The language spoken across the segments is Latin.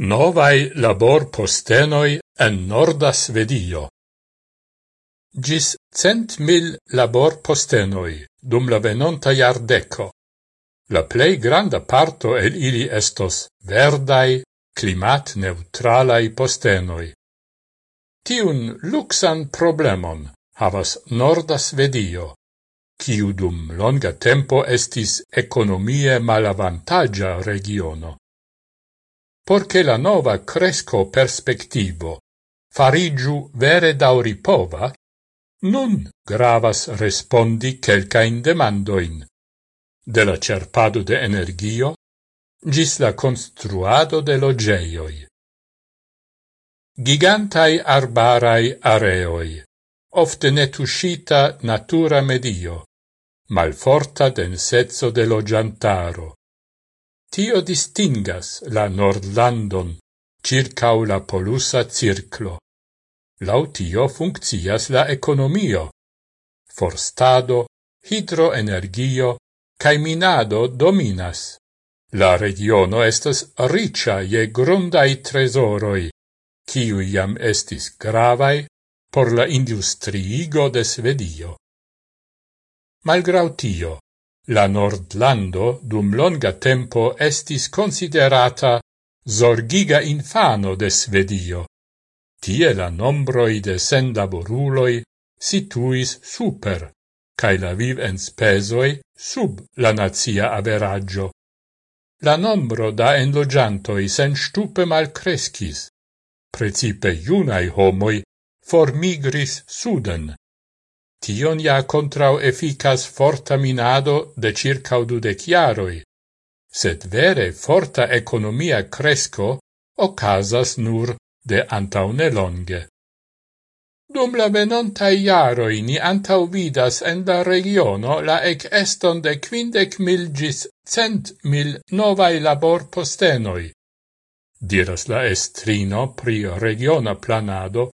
Novai labor postenoi en Norda Svedio. Gis cent mil labor postenoi dum la venonta iardeco. La plei granda parto el ili estos verdai, climat neutralai postenoi. Tiun luxan problemon havas Norda Svedio, kiu dum longa tempo estis economie malavantagia regiono porche la nova cresco perspectivo farigiu vere dauripova, nun gravas respondi quelcain demandoin. De la cerpado de energio, gis la construado de logeioi. Gigantai arbarai areoi, ofte netuscita natura medio, malforta densezzo de logiantaro, Tio distingas la Nordlandon circau la polusa circlo. Lau tio funccias la economio, forstado, hidroenergio, cae minado dominas. La regiono estas ricia je grundai tresoroi, kiu iam estis gravai por la industriigo de Svedio. Malgrau tio, La Nordlando dum longa tempo estis considerata zorgiga infano de Svedio. Tie la nombroi de sendaboruloi situis super, cae la viv enspesoi sub la nazia averaggio. La nombro da enlogiantoi sen stupe malcrescis. Precipe iunai homoi formigris suden, tion ja contrau efficas forta minado de circa dudec jaroi, sed vere forta economia cresco ocasas nur de antaune longe. Dum la venontai jaroi ni antau vidas en la regiono la ec eston de quindec mil gis cent mil novai labor postenoi, diras la estrino pri regiona planado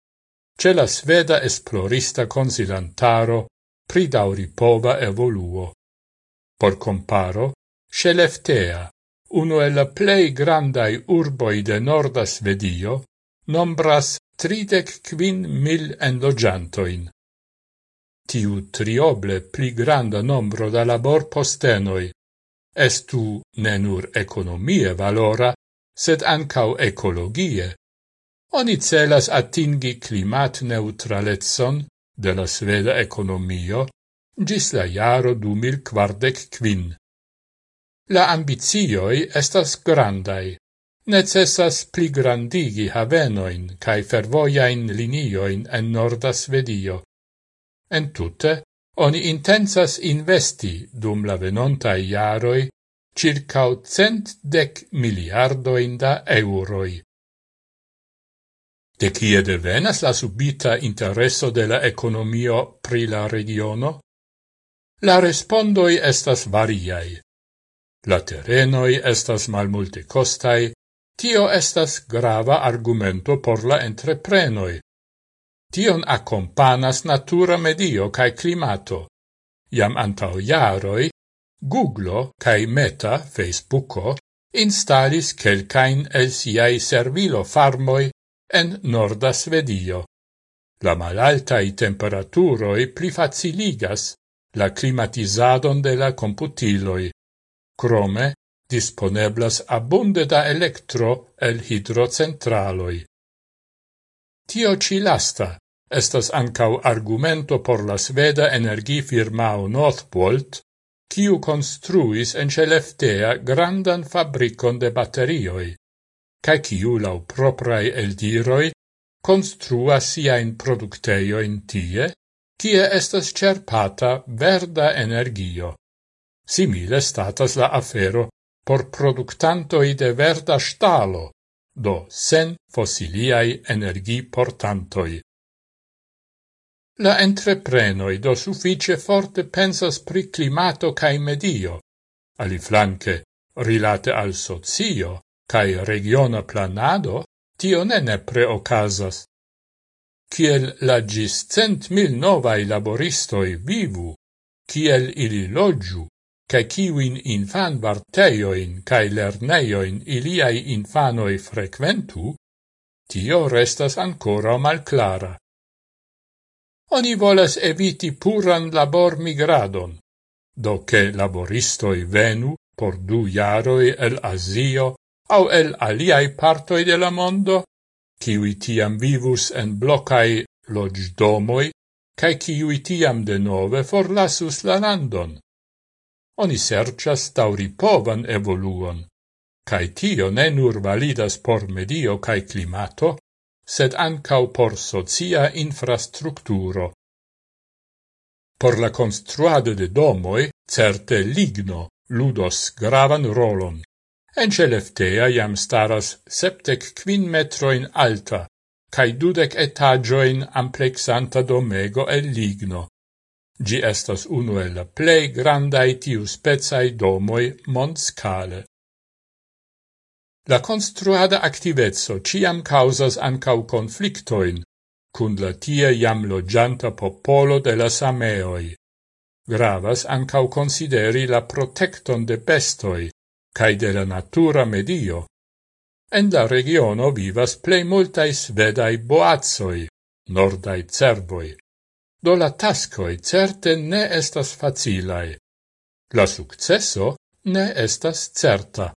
ce la sveda esplorista consilantaro pridauri pova evoluo. Por comparo, Sceleftea, uno el plei grandai urboi de norda Svedio, nombras tridec quin mil enlogiantoin. Tiu trioble pli granda nombro da labor postenoi, estu ne nur economie valora, sed ancau ecologie oni celas atingi climat neutralezzon de la sveda economio gis la jaro 2045. La ambizioi estas grandai. Necessas pligrandigi havenoin cae fervoiain linioin en norda Svedio. En tutte, oni intensas investi dum la venontai jaroi circa cent dec miliardoin da euroi. De kie devenas la subita intereso de la economio pri la regiono? La respondoi estas variai. La terenoi estas malmulte costai, tio estas grava argumento por la entreprenoi. Tion accompanas natura medio cae climato. Iam antau jaroi, Google cae Meta, Facebooko, instalis quelcain el siai servilo farmoi en norda Svedio. La malaltai temperaturoi pli faciligas la climatizadon de la computiloi. Crome, disponeblas abunde da electro el hidrocentraloi. Tio ci lasta estas ancau argumento por la sveda energifirmao Northvolt, kiu construis en Celeftea grandan fabricon de batterioi cae ciu lau proprae eldiroi construa siain producteioin tie, cie estas cerpata verda energio. Simile statas la afero por productantoi de verda stalo, do sen fossiliai energi portantoi. La entreprenoi do suffice forte pensas pri climato cae medio, ali flanque, rilate al sozio, cae regiona planado, tio ne nepre. Ciel la gis cent mil novai laboristoi vivu, ciel ili loggiu, ca ciuin infan varteioin cae lerneioin iliai infanoi frequentu, tio restas ancora malclara. Oni volas eviti puran labor migradon, do che laboristoi venu por du jaroi el Asio au el aliai partoi de la mondo, kiui tiam vivus en blocai logdomoi, cae kiui tiam de nove forlasus la landon. Oni sercias tauripovan evoluon, cae tio ne nur validas por medio cae climato, sed ancau por socia infrastructuro. Por la construado de domoi, certe ligno ludos gravan rolon. En Celeftea jam staras septec quin metroin alta, cae dudec etagioin amplexanta domego el ligno. Gi estas unu el la plei grandai tiu spezai domoi monscale. La construada activezzo ciam causas ancau conflictoin, cun la tie jam logianta popolo de la Sameoi. Gravas ancau consideri la protecton de bestoi, cae de la natura medio. En la regiono vivas plei multae svedai boazoi, nordai cervoi. Do la tascoi certe ne estas facilae. La successo ne estas certa.